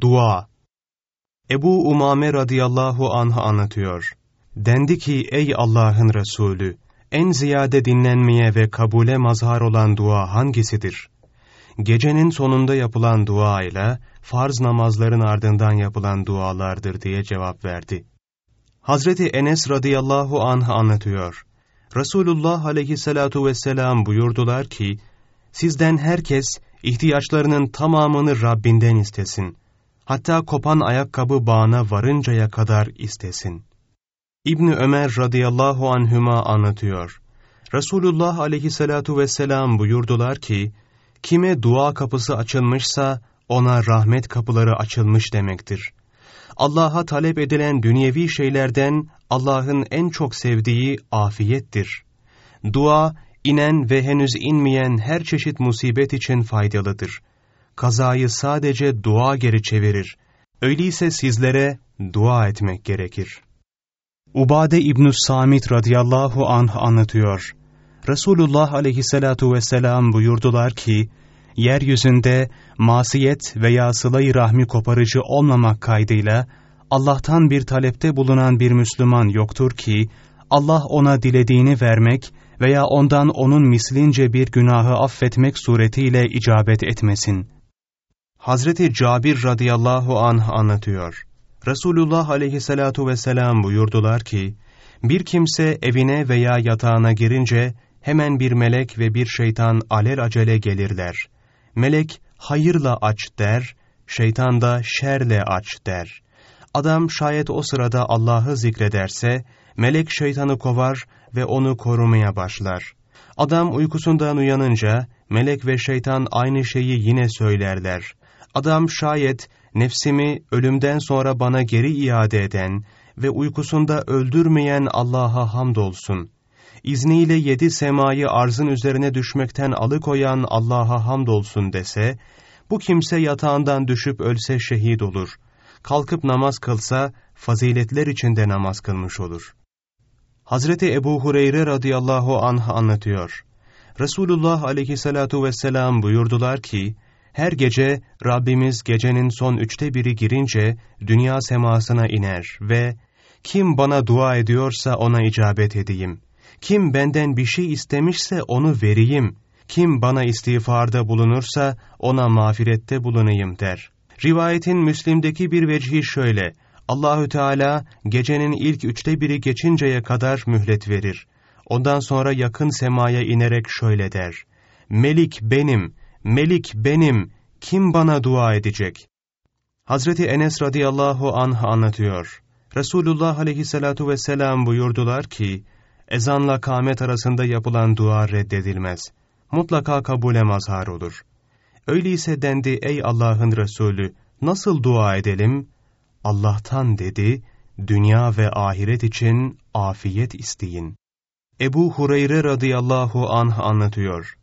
Dua Ebu Umame radıyallahu anh anlatıyor. Dendi ki ey Allah'ın Resulü, en ziyade dinlenmeye ve kabule mazhar olan dua hangisidir? Gecenin sonunda yapılan dua ile farz namazların ardından yapılan dualardır diye cevap verdi. Hazreti Enes radıyallahu anh anlatıyor. Resulullah aleyhissalatu vesselam buyurdular ki, sizden herkes ihtiyaçlarının tamamını Rabbinden istesin. Hatta kopan ayakkabı bağına varıncaya kadar istesin. İbni Ömer radıyallahu anhüma anlatıyor. Resulullah aleyhissalatu vesselam buyurdular ki, kime dua kapısı açılmışsa ona rahmet kapıları açılmış demektir. Allah'a talep edilen dünyevi şeylerden Allah'ın en çok sevdiği afiyettir. Dua, inen ve henüz inmeyen her çeşit musibet için faydalıdır. Kazayı sadece dua geri çevirir. Öyleyse sizlere dua etmek gerekir. Ubade İbnü Samit radıyallahu anh anlatıyor. Resulullah aleyhissalatu vesselam buyurdular ki, yeryüzünde masiyet veya sıla rahmi koparıcı olmamak kaydıyla Allah'tan bir talepte bulunan bir Müslüman yoktur ki, Allah ona dilediğini vermek veya ondan onun mislince bir günahı affetmek suretiyle icabet etmesin. Hazreti Cabir radıyallahu anh anlatıyor. Resulullah aleyhissalatu vesselam buyurdular ki, bir kimse evine veya yatağına girince hemen bir melek ve bir şeytan alel acele gelirler. Melek hayırla aç der, şeytan da şerle aç der. Adam şayet o sırada Allah'ı zikrederse, melek şeytanı kovar ve onu korumaya başlar. Adam uykusundan uyanınca, melek ve şeytan aynı şeyi yine söylerler. Adam şayet nefsimi ölümden sonra bana geri iade eden ve uykusunda öldürmeyen Allah'a hamdolsun. İzniyle yedi semayı arzın üzerine düşmekten alıkoyan Allah'a hamdolsun dese, bu kimse yatağından düşüp ölse şehit olur. Kalkıp namaz kılsa, faziletler içinde namaz kılmış olur. Hazreti Ebu Hureyre radıyallahu anh anlatıyor. Resulullah aleyhissalatu vesselam buyurdular ki, her gece Rabbimiz gecenin son üçte biri girince dünya semasına iner ve kim bana dua ediyorsa ona icabet edeyim. Kim benden bir şey istemişse onu vereyim. Kim bana istiğfarda bulunursa ona mağfirette bulunayım der. Rivayetin Müslim'deki bir vecihi şöyle. Allahü Teala gecenin ilk üçte biri geçinceye kadar mühlet verir. Ondan sonra yakın semaya inerek şöyle der. Melik benim, Melik benim, kim bana dua edecek? Hazreti Enes radıyallahu anh anlatıyor. Resulullah aleyhissalatu vesselam buyurdular ki, ezanla kâmet arasında yapılan dua reddedilmez. Mutlaka kabule mazhar olur. Öyleyse dendi ey Allah'ın Resulü, nasıl dua edelim? Allah'tan dedi, dünya ve ahiret için afiyet isteyin. Ebu Hureyre radıyallahu anh anlatıyor.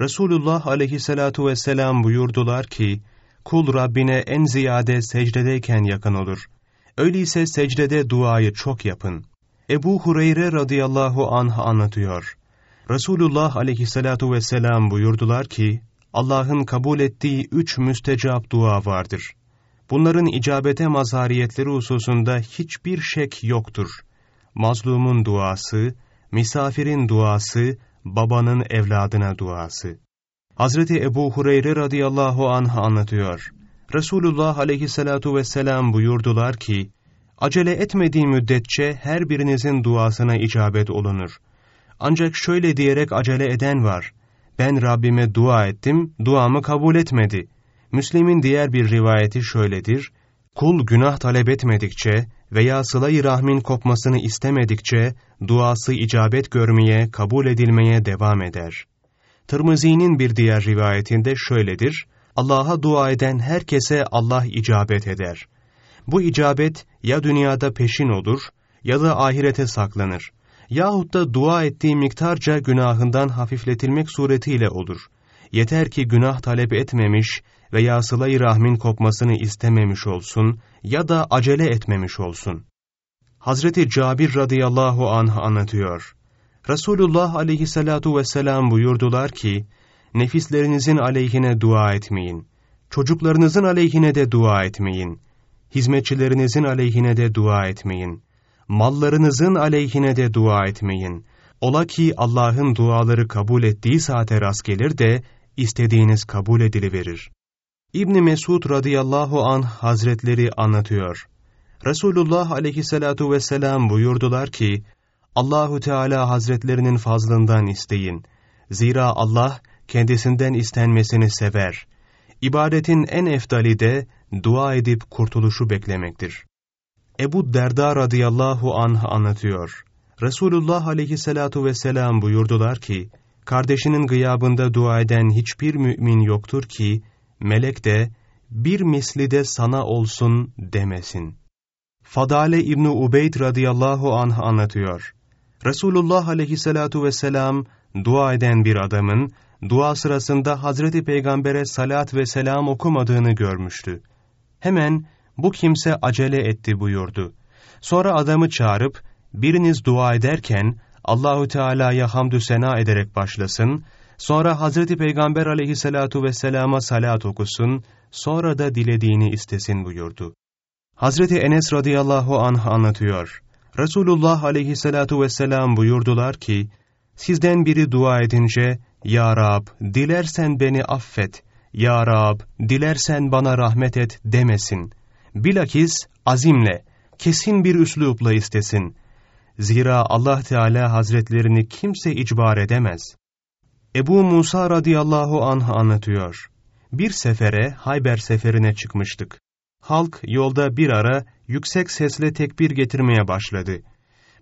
Resulullah aleyhissalatu vesselam buyurdular ki, kul Rabbine en ziyade secdedeyken yakın olur. Öyleyse secdede duayı çok yapın. Ebu Hureyre radıyallahu anh anlatıyor. Resulullah aleyhissalatu vesselam buyurdular ki, Allah'ın kabul ettiği üç müstecap dua vardır. Bunların icabete mazhariyetleri hususunda hiçbir şek yoktur. Mazlumun duası, misafirin duası, babanın evladına duası. Hazreti Ebu Hureyre radıyallahu anh anlatıyor. Resulullah aleyhissalatu vesselam buyurdular ki, acele etmediği müddetçe her birinizin duasına icabet olunur. Ancak şöyle diyerek acele eden var. Ben Rabbime dua ettim, duamı kabul etmedi. Müslim'in diğer bir rivayeti şöyledir. Kul günah talep etmedikçe veya sıla rahmin kopmasını istemedikçe duası icabet görmeye, kabul edilmeye devam eder. Tirmizi'nin bir diğer rivayetinde şöyledir. Allah'a dua eden herkese Allah icabet eder. Bu icabet ya dünyada peşin olur ya da ahirete saklanır. Yahut da dua ettiği miktarca günahından hafifletilmek suretiyle olur. Yeter ki günah talep etmemiş veya sıla rahmin kopmasını istememiş olsun ya da acele etmemiş olsun. Hazreti Cabir radıyallahu anh anlatıyor. Resulullah aleyhissalatu vesselam buyurdular ki, nefislerinizin aleyhine dua etmeyin. Çocuklarınızın aleyhine de dua etmeyin. Hizmetçilerinizin aleyhine de dua etmeyin. Mallarınızın aleyhine de dua etmeyin. Ola ki Allah'ın duaları kabul ettiği saate rast gelir de istediğiniz kabul ediliverir. İbn Mesud radıyallahu anh hazretleri anlatıyor. Resulullah aleyhissalatu vesselam buyurdular ki, Allahu Teala hazretlerinin fazlından isteyin. Zira Allah kendisinden istenmesini sever. İbadetin en efdali de dua edip kurtuluşu beklemektir. Ebu Derda radıyallahu anh anlatıyor. Resulullah aleyhissalatu vesselam buyurdular ki, kardeşinin gıyabında dua eden hiçbir mümin yoktur ki, melek de, bir misli de sana olsun demesin. Fadale İbni Ubeyd radıyallahu anh anlatıyor. Resulullah aleyhissalatu vesselam, dua eden bir adamın, dua sırasında Hazreti Peygamber'e salat ve selam okumadığını görmüştü. Hemen, bu kimse acele etti buyurdu. Sonra adamı çağırıp, biriniz dua ederken, Allahü Teala'ya hamdü sena ederek başlasın, sonra Hazreti Peygamber aleyhissalatu vesselama salat okusun, sonra da dilediğini istesin buyurdu. Hazreti Enes radıyallahu anh anlatıyor. Resulullah aleyhissalatu vesselam buyurdular ki, sizden biri dua edince, Ya Rab, dilersen beni affet, Ya Rab, dilersen bana rahmet et demesin. Bilakis azimle, kesin bir üslupla istesin. Zira Allah Teala Hazretlerini kimse icbar edemez. Ebu Musa radıyallahu anh anlatıyor. Bir sefere, Hayber seferine çıkmıştık. Halk yolda bir ara yüksek sesle tekbir getirmeye başladı.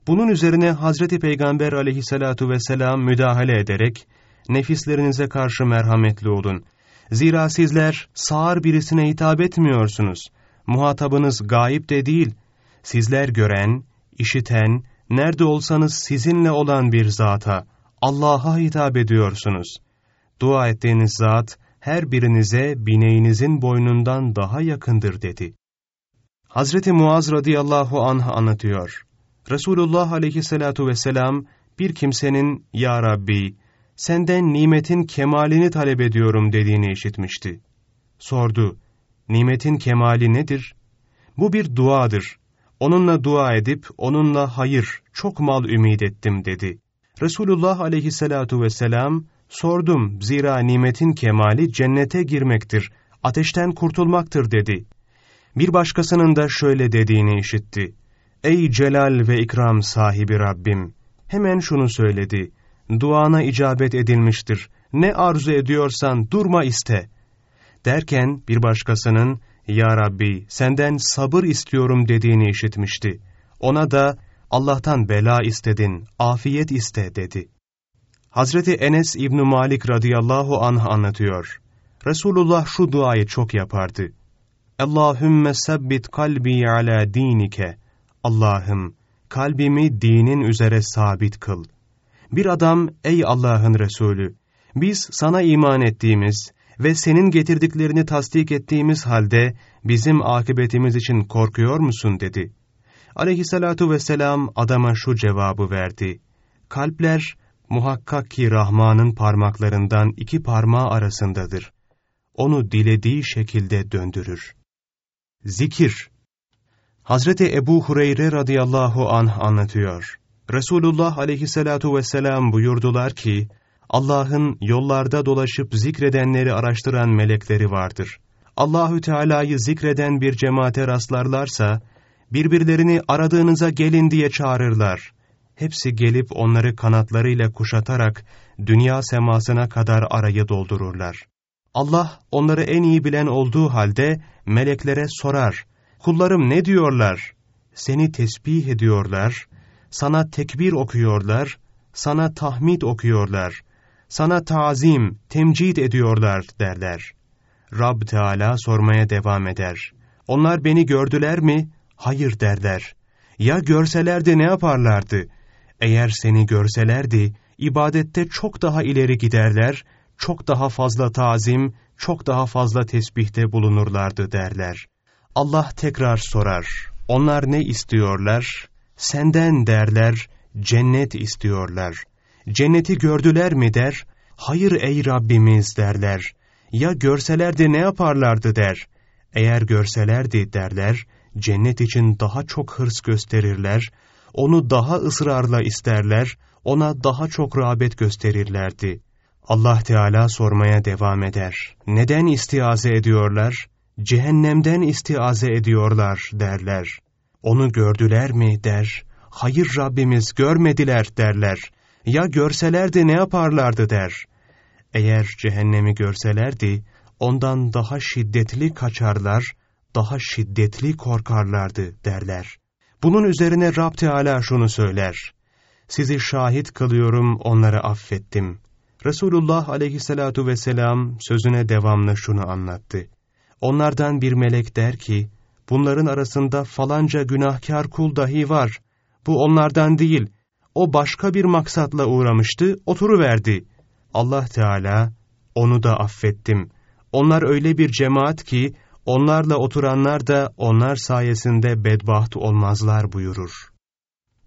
Bunun üzerine Hazreti Peygamber aleyhissalatu vesselam müdahale ederek, nefislerinize karşı merhametli olun. Zira sizler sağır birisine hitap etmiyorsunuz. Muhatabınız gayip de değil. Sizler gören, işiten, nerede olsanız sizinle olan bir zata, Allah'a hitap ediyorsunuz. Dua ettiğiniz zat, her birinize bineğinizin boynundan daha yakındır dedi. Hazreti Muaz radıyallahu anh anlatıyor. Resulullah aleyhissalatu vesselam bir kimsenin Ya Rabbi senden nimetin kemalini talep ediyorum dediğini işitmişti. Sordu, nimetin kemali nedir? Bu bir duadır. Onunla dua edip onunla hayır, çok mal ümid ettim dedi. Resulullah aleyhissalatu vesselam Sordum, zira nimetin kemali cennete girmektir, ateşten kurtulmaktır dedi. Bir başkasının da şöyle dediğini işitti. Ey celal ve ikram sahibi Rabbim! Hemen şunu söyledi. Duana icabet edilmiştir. Ne arzu ediyorsan durma iste. Derken bir başkasının, Ya Rabbi senden sabır istiyorum dediğini işitmişti. Ona da Allah'tan bela istedin, afiyet iste dedi. Hazreti Enes İbn Malik radıyallahu anh anlatıyor. Resulullah şu duayı çok yapardı. Allahümme sebbit kalbi ala dinike. Allah'ım kalbimi dinin üzere sabit kıl. Bir adam ey Allah'ın Resulü biz sana iman ettiğimiz ve senin getirdiklerini tasdik ettiğimiz halde bizim akıbetimiz için korkuyor musun dedi. Aleyhissalatu vesselam adama şu cevabı verdi. Kalpler muhakkak ki Rahman'ın parmaklarından iki parmağı arasındadır. Onu dilediği şekilde döndürür. Zikir Hazreti Ebu Hureyre radıyallahu anh anlatıyor. Resulullah aleyhissalatu vesselam buyurdular ki, Allah'ın yollarda dolaşıp zikredenleri araştıran melekleri vardır. Allahü Teala'yı zikreden bir cemaate rastlarlarsa, birbirlerini aradığınıza gelin diye çağırırlar hepsi gelip onları kanatlarıyla kuşatarak dünya semasına kadar arayı doldururlar. Allah onları en iyi bilen olduğu halde meleklere sorar. Kullarım ne diyorlar? Seni tesbih ediyorlar, sana tekbir okuyorlar, sana tahmid okuyorlar, sana tazim, temcid ediyorlar derler. Rab Teala sormaya devam eder. Onlar beni gördüler mi? Hayır derler. Ya görselerdi ne yaparlardı? Eğer seni görselerdi, ibadette çok daha ileri giderler, çok daha fazla tazim, çok daha fazla tesbihte bulunurlardı derler. Allah tekrar sorar, onlar ne istiyorlar? Senden derler, cennet istiyorlar. Cenneti gördüler mi der, hayır ey Rabbimiz derler. Ya görselerdi ne yaparlardı der. Eğer görselerdi derler, cennet için daha çok hırs gösterirler, onu daha ısrarla isterler, ona daha çok rağbet gösterirlerdi. Allah Teala sormaya devam eder. Neden istiaze ediyorlar? Cehennemden istiaze ediyorlar derler. Onu gördüler mi der. Hayır Rabbimiz görmediler derler. Ya görselerdi ne yaparlardı der. Eğer cehennemi görselerdi, ondan daha şiddetli kaçarlar, daha şiddetli korkarlardı derler. Bunun üzerine Rab Teala şunu söyler. Sizi şahit kılıyorum, onları affettim. Resulullah aleyhissalatu vesselam sözüne devamlı şunu anlattı. Onlardan bir melek der ki, bunların arasında falanca günahkar kul dahi var. Bu onlardan değil, o başka bir maksatla uğramıştı, oturuverdi. Allah Teala, onu da affettim. Onlar öyle bir cemaat ki, onlarla oturanlar da onlar sayesinde bedbaht olmazlar buyurur.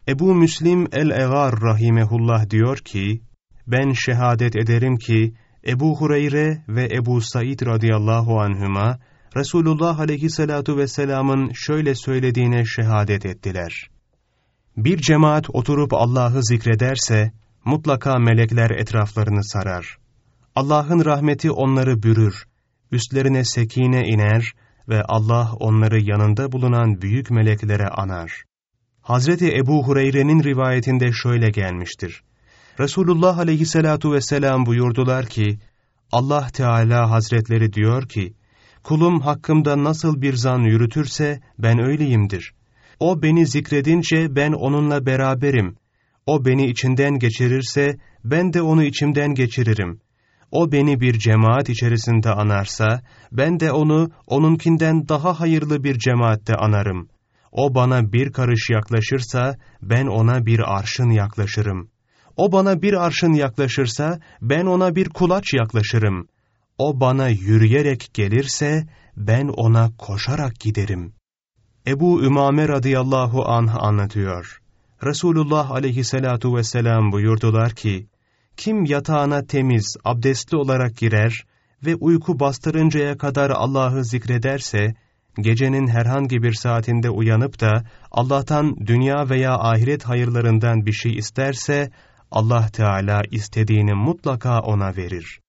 Ebu Müslim el-Egar rahimehullah diyor ki, ben şehadet ederim ki, Ebu Hureyre ve Ebu Said radıyallahu anhüma, Resulullah aleyhissalatu vesselamın şöyle söylediğine şehadet ettiler. Bir cemaat oturup Allah'ı zikrederse, mutlaka melekler etraflarını sarar. Allah'ın rahmeti onları bürür, üstlerine sekine iner ve Allah onları yanında bulunan büyük meleklere anar. Hazreti Ebu Hureyre'nin rivayetinde şöyle gelmiştir. Resulullah aleyhissalatu vesselam buyurdular ki, Allah Teala Hazretleri diyor ki, kulum hakkımda nasıl bir zan yürütürse ben öyleyimdir. O beni zikredince ben onunla beraberim. O beni içinden geçirirse ben de onu içimden geçiririm. O beni bir cemaat içerisinde anarsa ben de onu onunkinden daha hayırlı bir cemaatte anarım. O bana bir karış yaklaşırsa ben ona bir arşın yaklaşırım. O bana bir arşın yaklaşırsa ben ona bir kulaç yaklaşırım. O bana yürüyerek gelirse ben ona koşarak giderim. Ebu Ümame radıyallahu anh anlatıyor. Resulullah aleyhissalatu vesselam buyurdular ki, kim yatağına temiz, abdestli olarak girer ve uyku bastırıncaya kadar Allah'ı zikrederse, gecenin herhangi bir saatinde uyanıp da Allah'tan dünya veya ahiret hayırlarından bir şey isterse, Allah Teala istediğini mutlaka ona verir.